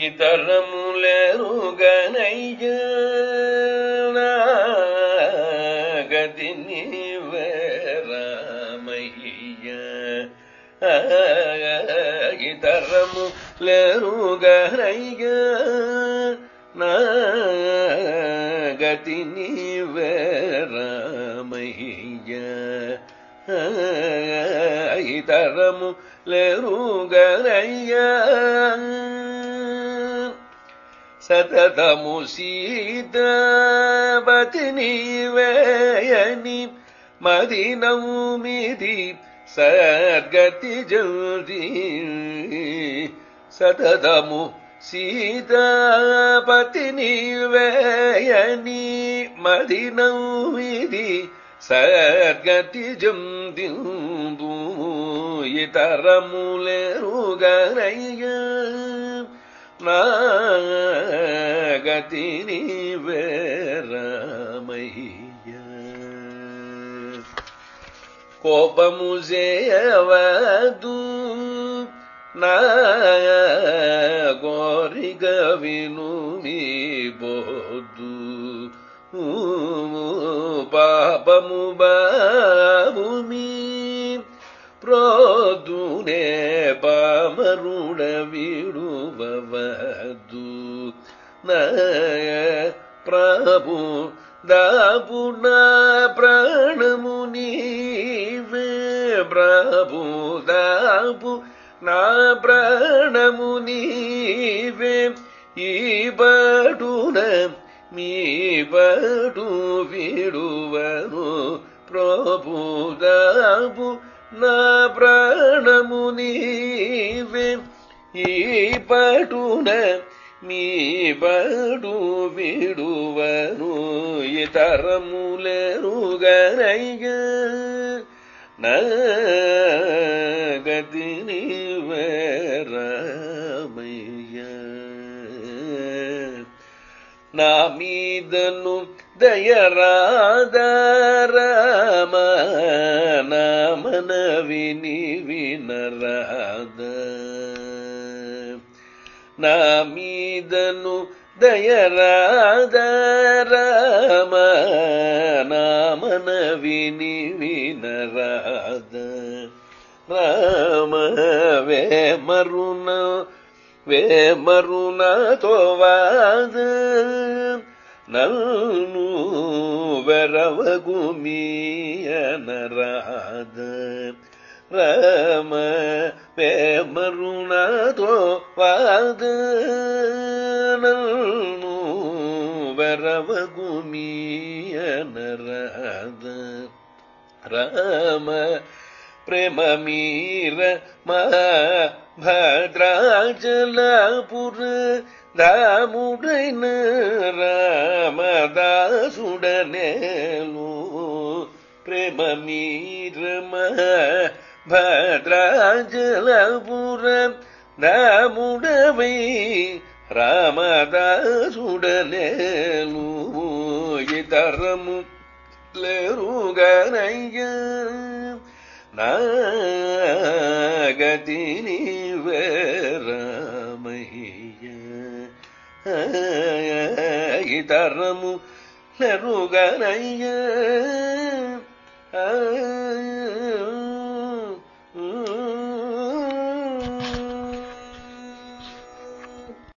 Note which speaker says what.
Speaker 1: ఇతరములెరుగనయ్య గతి నీవరామయ్య ఇతరములెరుగనయ్య నా గతి నివరామయ్య ఇతరము లెరుగనయ్యా ಸತತ ಮುಸೀದ ಬದಿನಿ ವೇಯನಿ ಮದಿ ನೌ ಮಿಧಿ ಸದ್ಗತಿ ಜೋರಿ ಸತತ ಮು ಸೀದ ಪತಿನಿ ವೇಯನಿ ಮದಿ ನೌ ಜಂದಿ ಇತರ ಮೂಲೆ ರುಗರಯ್ಯ. காத்தினி வேறமைய கோபமு சேயவது கோரிகவினு போது பாபமு பாபுமி ಪ್ರೋದುನೆ ಪಾಮರುಣ ವಿಡುವವದು प्रभु दबु ना प्राणमुनि प्रभो दबु ना प्राणमुनिवेम् इ पटु नी पटु विडवनु प्रभो दबु నా ప్రాణము నీవే ఈ బడున మీ బడు విడువను ప్రభుదాబు నా ప్రాణము నీవే ఈ పటున మీ బడు విడువను ఇతరములెరుగనయ్య నా గతి నీవరామయ్య నా మీదను దయరాధారమ నా మనవిని వినరాద ನಾಮೀದನು ದಯರಾದ ರಾಮ ನಾಮನ ವಿನಿವಿನರಾದ ರಾಮವೇ ಮರುಣ ವೇ ಮರುನ ತೋವಾದ. ನಾನು வெரவகுமியனராத ರಾಮ பேமருணதோ வாது வரவகுமியனராத ராம பிரேமமீர மத்ராஜலபுர தாமுடைன ராமதாசுடனேலோ பிரேமமீர ம ഭദ്രാചലപുരം രാമുടവേ രാമദാസുടലേലൂയിതറമു ലെറുകനയ്യ നാഗതിനി വേറമയ്യ ഇതറമു ലെറുകനയ്യ ആ